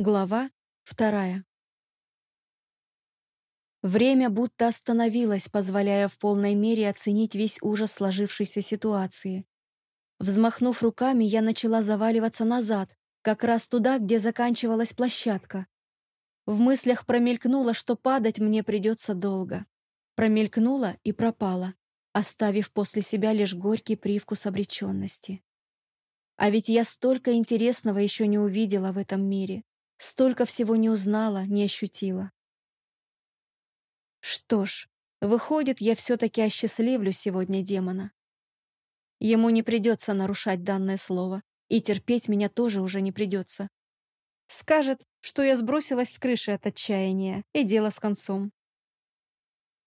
Глава вторая. Время будто остановилось, позволяя в полной мере оценить весь ужас сложившейся ситуации. Взмахнув руками, я начала заваливаться назад, как раз туда, где заканчивалась площадка. В мыслях промелькнуло, что падать мне придется долго. Промелькнуло и пропало, оставив после себя лишь горький привкус обреченности. А ведь я столько интересного еще не увидела в этом мире. Столько всего не узнала, не ощутила. Что ж, выходит, я все-таки осчастливлю сегодня демона. Ему не придется нарушать данное слово, и терпеть меня тоже уже не придется. Скажет, что я сбросилась с крыши от отчаяния, и дело с концом.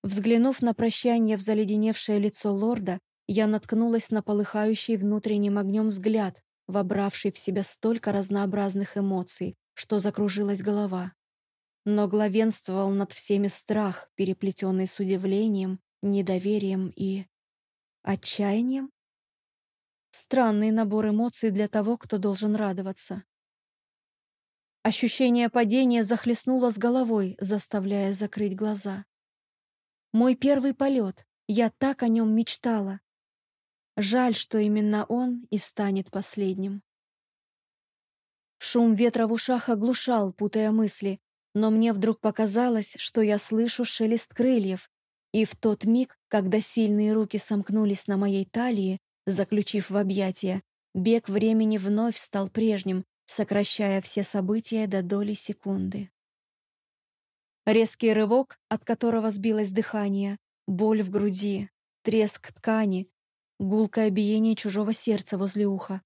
Взглянув на прощание в заледеневшее лицо лорда, я наткнулась на полыхающий внутренним огнем взгляд, вобравший в себя столько разнообразных эмоций, что закружилась голова. Но главенствовал над всеми страх, переплетенный с удивлением, недоверием и... отчаянием? Странный набор эмоций для того, кто должен радоваться. Ощущение падения захлестнуло с головой, заставляя закрыть глаза. Мой первый полет, я так о нем мечтала. Жаль, что именно он и станет последним. Шум ветра в ушах оглушал, путая мысли, но мне вдруг показалось, что я слышу шелест крыльев, и в тот миг, когда сильные руки сомкнулись на моей талии, заключив в объятия, бег времени вновь стал прежним, сокращая все события до доли секунды. Резкий рывок, от которого сбилось дыхание, боль в груди, треск ткани, гулкое биение чужого сердца возле уха.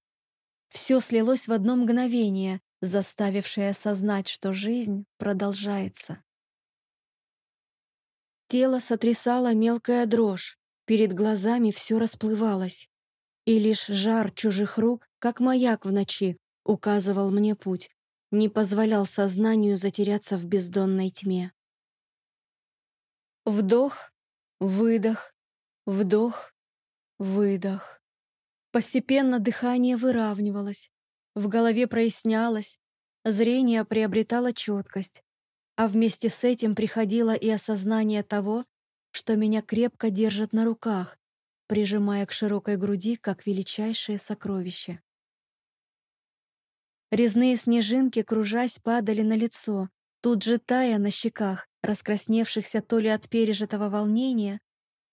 Все слилось в одно мгновение, заставившее осознать, что жизнь продолжается. Тело сотрясало мелкая дрожь, перед глазами все расплывалось, и лишь жар чужих рук, как маяк в ночи, указывал мне путь, не позволял сознанию затеряться в бездонной тьме. Вдох, выдох, вдох, выдох. Постепенно дыхание выравнивалось, в голове прояснялось, зрение приобретало четкость, а вместе с этим приходило и осознание того, что меня крепко держат на руках, прижимая к широкой груди, как величайшее сокровище. Резные снежинки, кружась, падали на лицо, тут же тая на щеках, раскрасневшихся то ли от пережитого волнения,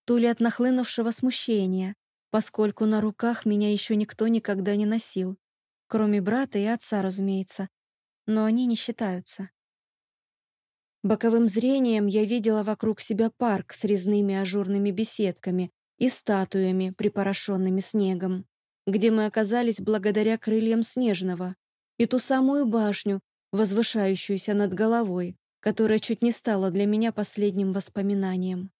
то ли от нахлынувшего смущения, поскольку на руках меня еще никто никогда не носил, кроме брата и отца, разумеется, но они не считаются. Боковым зрением я видела вокруг себя парк с резными ажурными беседками и статуями, припорошенными снегом, где мы оказались благодаря крыльям Снежного, и ту самую башню, возвышающуюся над головой, которая чуть не стала для меня последним воспоминанием.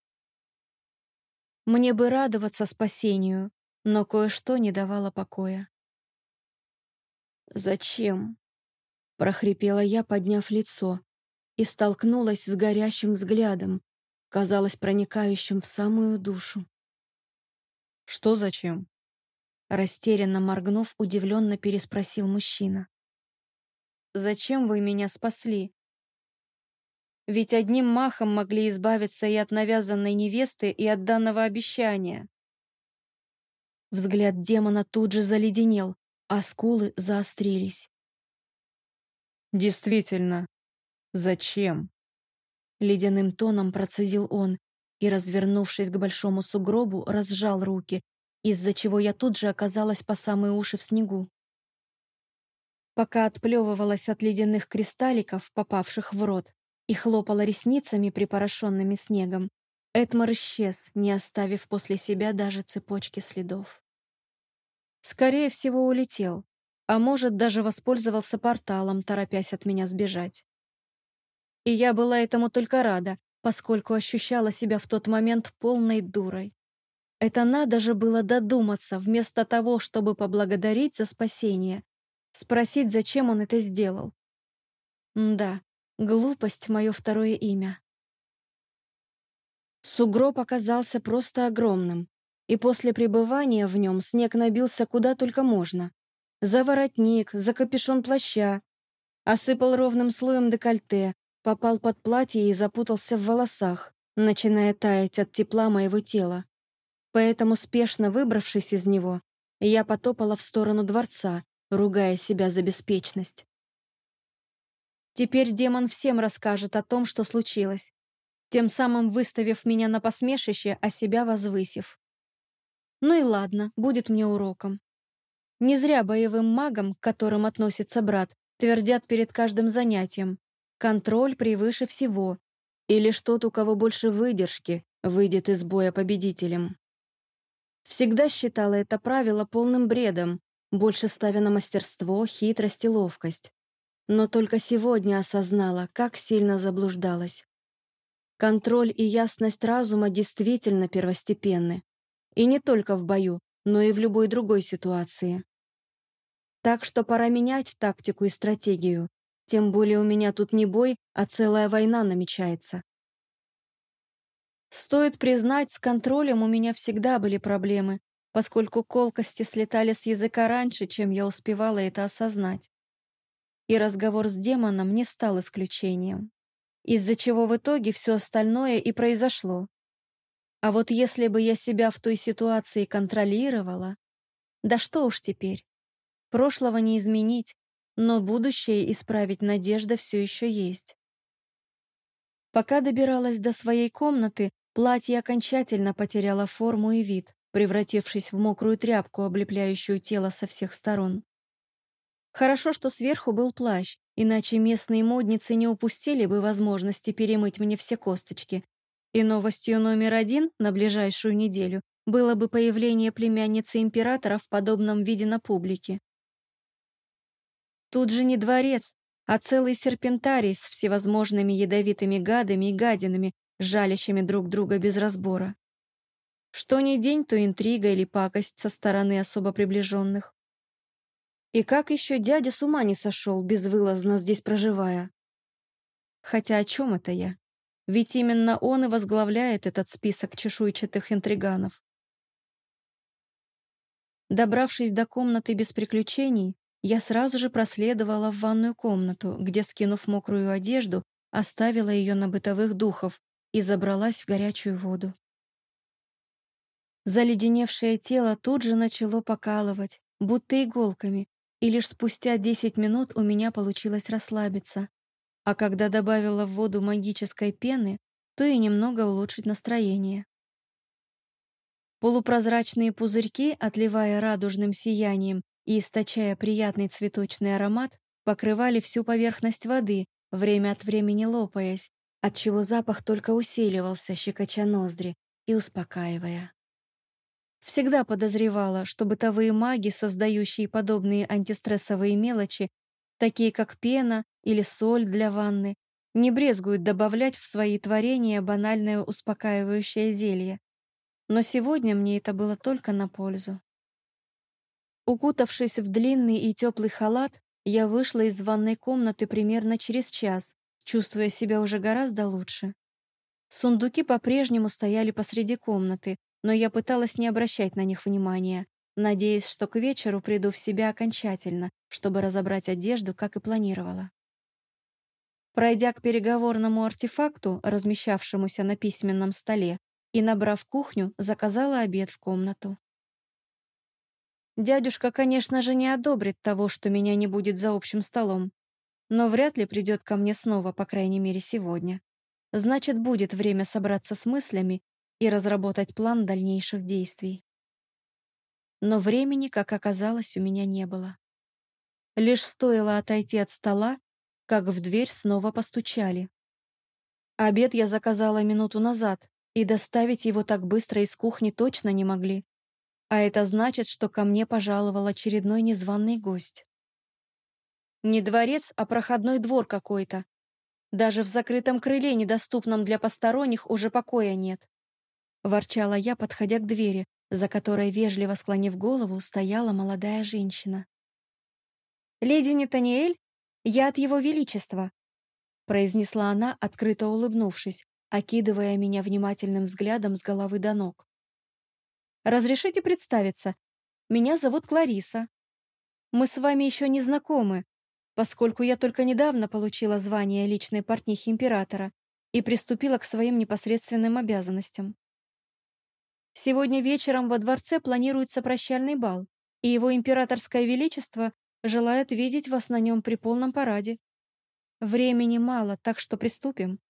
Мне бы радоваться спасению, но кое-что не давало покоя. «Зачем?» — прохрипела я, подняв лицо, и столкнулась с горящим взглядом, казалось проникающим в самую душу. «Что зачем?» Растерянно моргнув, удивленно переспросил мужчина. «Зачем вы меня спасли?» Ведь одним махом могли избавиться и от навязанной невесты, и от данного обещания. Взгляд демона тут же заледенел, а скулы заострились. «Действительно, зачем?» Ледяным тоном процедил он и, развернувшись к большому сугробу, разжал руки, из-за чего я тут же оказалась по самые уши в снегу. Пока отплевывалась от ледяных кристалликов, попавших в рот, и хлопала ресницами, припорошенными снегом, Эдмар исчез, не оставив после себя даже цепочки следов. Скорее всего, улетел, а может, даже воспользовался порталом, торопясь от меня сбежать. И я была этому только рада, поскольку ощущала себя в тот момент полной дурой. Это надо же было додуматься, вместо того, чтобы поблагодарить за спасение, спросить, зачем он это сделал. М да, Глупость — мое второе имя. Сугроб оказался просто огромным, и после пребывания в нем снег набился куда только можно. За воротник, за капюшон плаща. Осыпал ровным слоем декольте, попал под платье и запутался в волосах, начиная таять от тепла моего тела. Поэтому, спешно выбравшись из него, я потопала в сторону дворца, ругая себя за беспечность. Теперь демон всем расскажет о том, что случилось, тем самым выставив меня на посмешище, а себя возвысив. Ну и ладно, будет мне уроком. Не зря боевым магам, к которым относится брат, твердят перед каждым занятием. Контроль превыше всего. И лишь тот, у кого больше выдержки, выйдет из боя победителем. Всегда считала это правило полным бредом, больше ставя на мастерство, хитрость и ловкость. Но только сегодня осознала, как сильно заблуждалась. Контроль и ясность разума действительно первостепенны. И не только в бою, но и в любой другой ситуации. Так что пора менять тактику и стратегию. Тем более у меня тут не бой, а целая война намечается. Стоит признать, с контролем у меня всегда были проблемы, поскольку колкости слетали с языка раньше, чем я успевала это осознать. И разговор с демоном не стал исключением, из-за чего в итоге все остальное и произошло. А вот если бы я себя в той ситуации контролировала, да что уж теперь. Прошлого не изменить, но будущее исправить надежда все еще есть. Пока добиралась до своей комнаты, Платье окончательно потеряло форму и вид, превратившись в мокрую тряпку, облепляющую тело со всех сторон. Хорошо, что сверху был плащ, иначе местные модницы не упустили бы возможности перемыть мне все косточки. И новостью номер один на ближайшую неделю было бы появление племянницы императора в подобном виде на публике. Тут же не дворец, а целый серпентарий с всевозможными ядовитыми гадами и гадинами, жалящими друг друга без разбора. Что ни день, то интрига или пакость со стороны особо приближенных. И как еще дядя с ума не сошел, безвылазно здесь проживая? Хотя о чем это я? Ведь именно он и возглавляет этот список чешуйчатых интриганов. Добравшись до комнаты без приключений, я сразу же проследовала в ванную комнату, где, скинув мокрую одежду, оставила ее на бытовых духов, и забралась в горячую воду. Заледеневшее тело тут же начало покалывать, будто иголками, и лишь спустя 10 минут у меня получилось расслабиться. А когда добавила в воду магической пены, то и немного улучшить настроение. Полупрозрачные пузырьки, отливая радужным сиянием и источая приятный цветочный аромат, покрывали всю поверхность воды, время от времени лопаясь, отчего запах только усиливался, щекоча ноздри и успокаивая. Всегда подозревала, что бытовые маги, создающие подобные антистрессовые мелочи, такие как пена или соль для ванны, не брезгуют добавлять в свои творения банальное успокаивающее зелье. Но сегодня мне это было только на пользу. Укутавшись в длинный и теплый халат, я вышла из ванной комнаты примерно через час, чувствуя себя уже гораздо лучше. Сундуки по-прежнему стояли посреди комнаты, но я пыталась не обращать на них внимания, надеясь, что к вечеру приду в себя окончательно, чтобы разобрать одежду, как и планировала. Пройдя к переговорному артефакту, размещавшемуся на письменном столе, и, набрав кухню, заказала обед в комнату. Дядюшка, конечно же, не одобрит того, что меня не будет за общим столом, но вряд ли придет ко мне снова, по крайней мере, сегодня. Значит, будет время собраться с мыслями и разработать план дальнейших действий. Но времени, как оказалось, у меня не было. Лишь стоило отойти от стола, как в дверь снова постучали. Обед я заказала минуту назад, и доставить его так быстро из кухни точно не могли. А это значит, что ко мне пожаловал очередной незваный гость. Не дворец, а проходной двор какой-то. Даже в закрытом крыле, недоступном для посторонних, уже покоя нет. Ворчала я, подходя к двери, за которой, вежливо склонив голову, стояла молодая женщина. «Леди Нетаниэль, я от его величества», произнесла она, открыто улыбнувшись, окидывая меня внимательным взглядом с головы до ног. «Разрешите представиться? Меня зовут Клариса. Мы с вами еще не знакомы, поскольку я только недавно получила звание личной портнихи императора и приступила к своим непосредственным обязанностям. Сегодня вечером во дворце планируется прощальный бал, и его императорское величество желает видеть вас на нем при полном параде. Времени мало, так что приступим.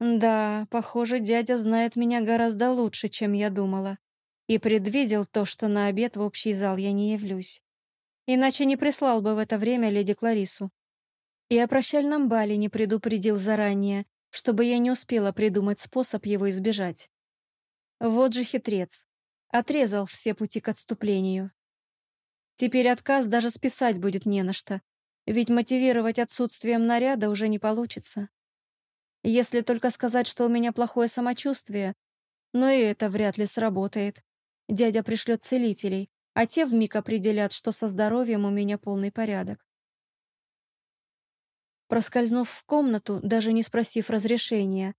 Да, похоже, дядя знает меня гораздо лучше, чем я думала, и предвидел то, что на обед в общий зал я не явлюсь. Иначе не прислал бы в это время леди Кларису. И о прощальном бале не предупредил заранее, чтобы я не успела придумать способ его избежать. Вот же хитрец. Отрезал все пути к отступлению. Теперь отказ даже списать будет не на что, ведь мотивировать отсутствием наряда уже не получится. Если только сказать, что у меня плохое самочувствие, но и это вряд ли сработает. Дядя пришлет целителей, а те вмиг определят, что со здоровьем у меня полный порядок. Проскользнув в комнату, даже не спросив разрешения,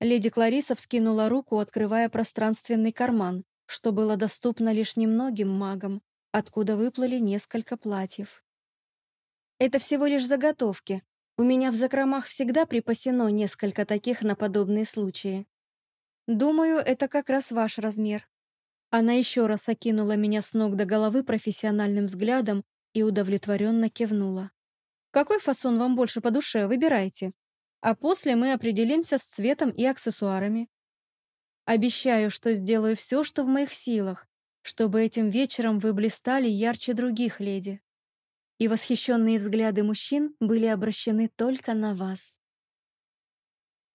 леди Клариса вскинула руку, открывая пространственный карман, что было доступно лишь немногим магам, откуда выплыли несколько платьев. Это всего лишь заготовки, у меня в закромах всегда припасено несколько таких на подобные случаи. Думаю, это как раз ваш размер. Она еще раз окинула меня с ног до головы профессиональным взглядом и удовлетворенно кивнула. Какой фасон вам больше по душе, выбирайте. А после мы определимся с цветом и аксессуарами. Обещаю, что сделаю все, что в моих силах, чтобы этим вечером вы блистали ярче других леди и восхищенные взгляды мужчин были обращены только на вас.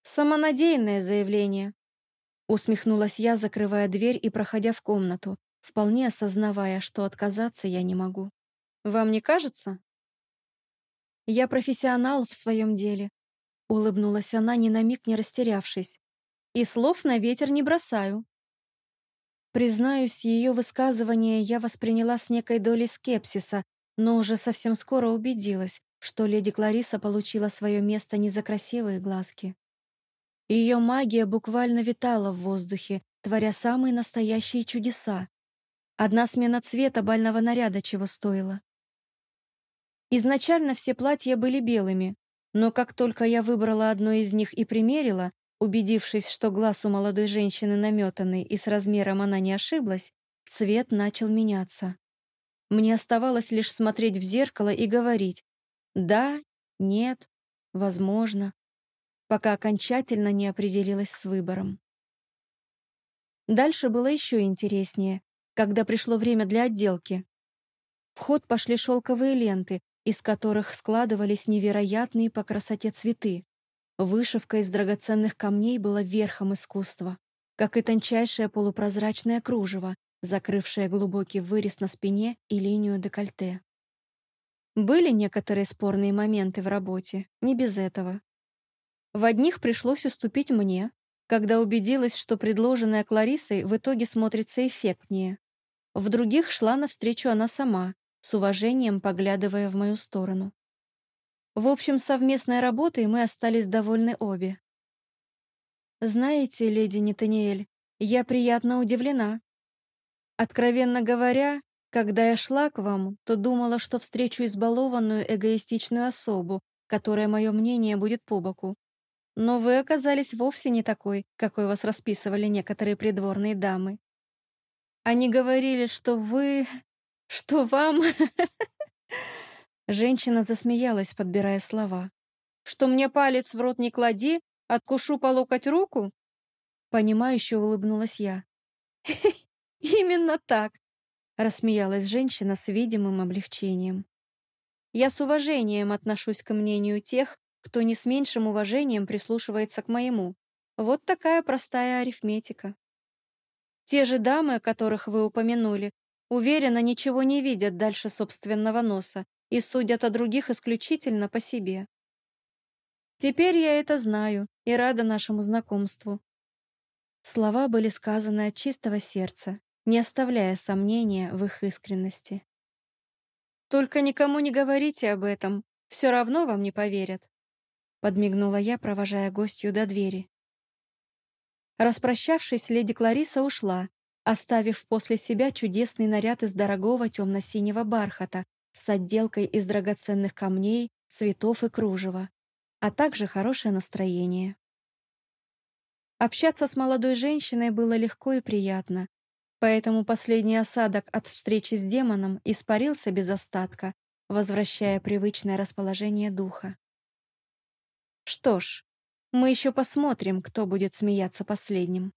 «Самонадеянное заявление», — усмехнулась я, закрывая дверь и проходя в комнату, вполне осознавая, что отказаться я не могу. «Вам не кажется?» «Я профессионал в своем деле», — улыбнулась она, ни на миг не растерявшись. «И слов на ветер не бросаю». Признаюсь, ее высказывание я восприняла с некой долей скепсиса, но уже совсем скоро убедилась, что леди Клариса получила свое место не за красивые глазки. Ее магия буквально витала в воздухе, творя самые настоящие чудеса. Одна смена цвета бального наряда чего стоила. Изначально все платья были белыми, но как только я выбрала одно из них и примерила, убедившись, что глаз у молодой женщины наметанный и с размером она не ошиблась, цвет начал меняться. Мне оставалось лишь смотреть в зеркало и говорить «да», «нет», «возможно», пока окончательно не определилась с выбором. Дальше было еще интереснее, когда пришло время для отделки. В ход пошли шелковые ленты, из которых складывались невероятные по красоте цветы. Вышивка из драгоценных камней была верхом искусства, как и тончайшее полупрозрачное кружево, закрывшая глубокий вырез на спине и линию декольте. Были некоторые спорные моменты в работе, не без этого. В одних пришлось уступить мне, когда убедилась, что предложенная Кларисой в итоге смотрится эффектнее. В других шла навстречу она сама, с уважением поглядывая в мою сторону. В общем, совместной работой мы остались довольны обе. «Знаете, леди Нетаниэль, я приятно удивлена», Откровенно говоря, когда я шла к вам, то думала, что встречу избалованную эгоистичную особу, которая мое мнение будет по боку. Но вы оказались вовсе не такой, какой вас расписывали некоторые придворные дамы. Они говорили, что вы... что вам... Женщина засмеялась, подбирая слова. «Что мне палец в рот не клади, откушу по локоть руку?» Понимающе улыбнулась я. «Именно так», — рассмеялась женщина с видимым облегчением. «Я с уважением отношусь к мнению тех, кто не с меньшим уважением прислушивается к моему. Вот такая простая арифметика. Те же дамы, о которых вы упомянули, уверенно ничего не видят дальше собственного носа и судят о других исключительно по себе. Теперь я это знаю и рада нашему знакомству. Слова были сказаны от чистого сердца, не оставляя сомнения в их искренности. «Только никому не говорите об этом, все равно вам не поверят», подмигнула я, провожая гостью до двери. Распрощавшись, леди Клариса ушла, оставив после себя чудесный наряд из дорогого темно-синего бархата, с отделкой из драгоценных камней, цветов и кружева, а также хорошее настроение. Общаться с молодой женщиной было легко и приятно, поэтому последний осадок от встречи с демоном испарился без остатка, возвращая привычное расположение духа. Что ж, мы еще посмотрим, кто будет смеяться последним.